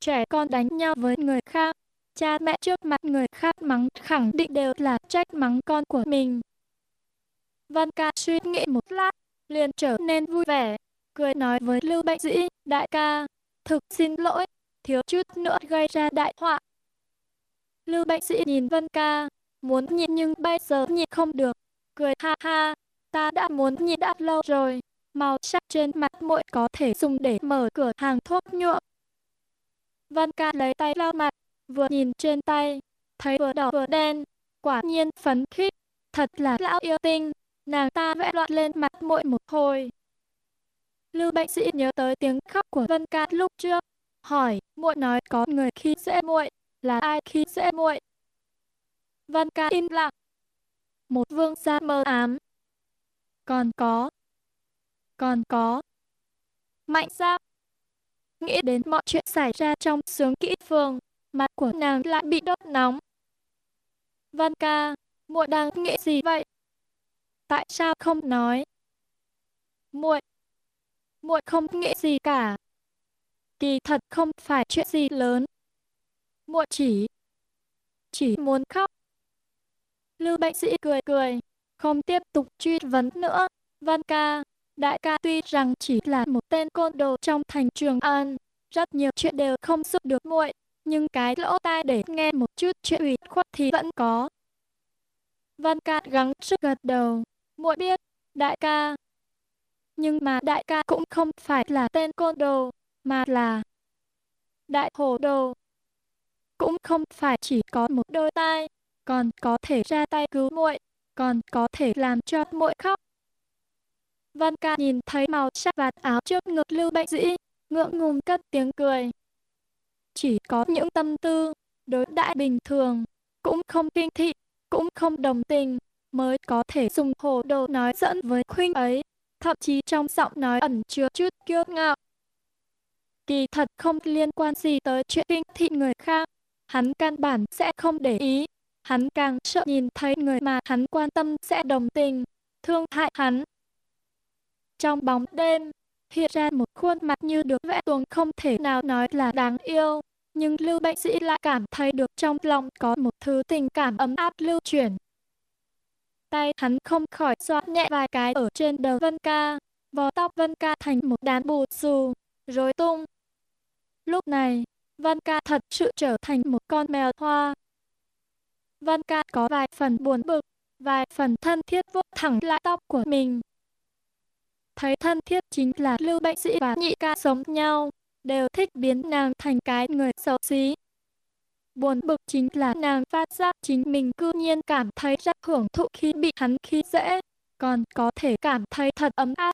Trẻ con đánh nhau với người khác, cha mẹ trước mặt người khác mắng khẳng định đều là trách mắng con của mình. Văn ca suy nghĩ một lát, liền trở nên vui vẻ, cười nói với Lưu Bệnh Dĩ, đại ca, thực xin lỗi, thiếu chút nữa gây ra đại họa. Lưu Bệnh Dĩ nhìn Văn ca, muốn nhịn nhưng bây giờ nhịn không được, cười ha ha, ta đã muốn nhịn đã lâu rồi, màu sắc trên mặt muội có thể dùng để mở cửa hàng thuốc nhuộm. Văn ca lấy tay lau mặt, vừa nhìn trên tay, thấy vừa đỏ vừa đen, quả nhiên phấn khích, thật là lão yêu tinh, nàng ta vẽ loạn lên mặt muội một hồi. Lưu bệnh sĩ nhớ tới tiếng khóc của Vân Ca lúc trước, hỏi, muội nói có người khi dễ muội, là ai khi dễ muội? Vân Ca im lặng. Một vương gia mơ ám. Còn có. Còn có. Mạnh ra. Nghĩ đến mọi chuyện xảy ra trong sướng kỹ phường, mặt của nàng lại bị đốt nóng. Văn ca, muội đang nghĩ gì vậy? Tại sao không nói? Muội, muội không nghĩ gì cả. Kỳ thật không phải chuyện gì lớn. Muội chỉ, chỉ muốn khóc. Lưu bệnh sĩ cười cười, không tiếp tục truy vấn nữa. Văn ca, đại ca tuy rằng chỉ là một tên côn đồ trong thành Trường An, rất nhiều chuyện đều không giúp được muội, nhưng cái lỗ tai để nghe một chút chuyện ủy khuất thì vẫn có. Văn ca gắng sức gật đầu, muội biết, đại ca. Nhưng mà đại ca cũng không phải là tên côn đồ, mà là đại hồ đồ. Cũng không phải chỉ có một đôi tai, còn có thể ra tay cứu muội, còn có thể làm cho muội khóc. Văn ca nhìn thấy màu sắc vạt áo trước ngực lưu bệnh dĩ, ngượng ngùng cất tiếng cười. Chỉ có những tâm tư, đối đãi bình thường, cũng không kinh thị, cũng không đồng tình, mới có thể dùng hồ đồ nói dẫn với khuynh ấy, thậm chí trong giọng nói ẩn chứa chút kiêu ngạo. Kỳ thật không liên quan gì tới chuyện kinh thị người khác, hắn căn bản sẽ không để ý, hắn càng sợ nhìn thấy người mà hắn quan tâm sẽ đồng tình, thương hại hắn. Trong bóng đêm, hiện ra một khuôn mặt như được vẽ tuồng không thể nào nói là đáng yêu, nhưng Lưu Bệnh Sĩ lại cảm thấy được trong lòng có một thứ tình cảm ấm áp lưu chuyển. Tay hắn không khỏi xoa nhẹ vài cái ở trên đầu Vân Ca, vò tóc Vân Ca thành một đám bù xù, rối tung. Lúc này, Vân Ca thật sự trở thành một con mèo hoa. Văn Ca có vài phần buồn bực, vài phần thân thiết vuốt thẳng lại tóc của mình. Thấy thân thiết chính là Lưu Bệnh Sĩ và Nhị Ca sống nhau, đều thích biến nàng thành cái người xấu xí. Buồn bực chính là nàng phát giác chính mình cư nhiên cảm thấy rất hưởng thụ khi bị hắn khi dễ, còn có thể cảm thấy thật ấm áp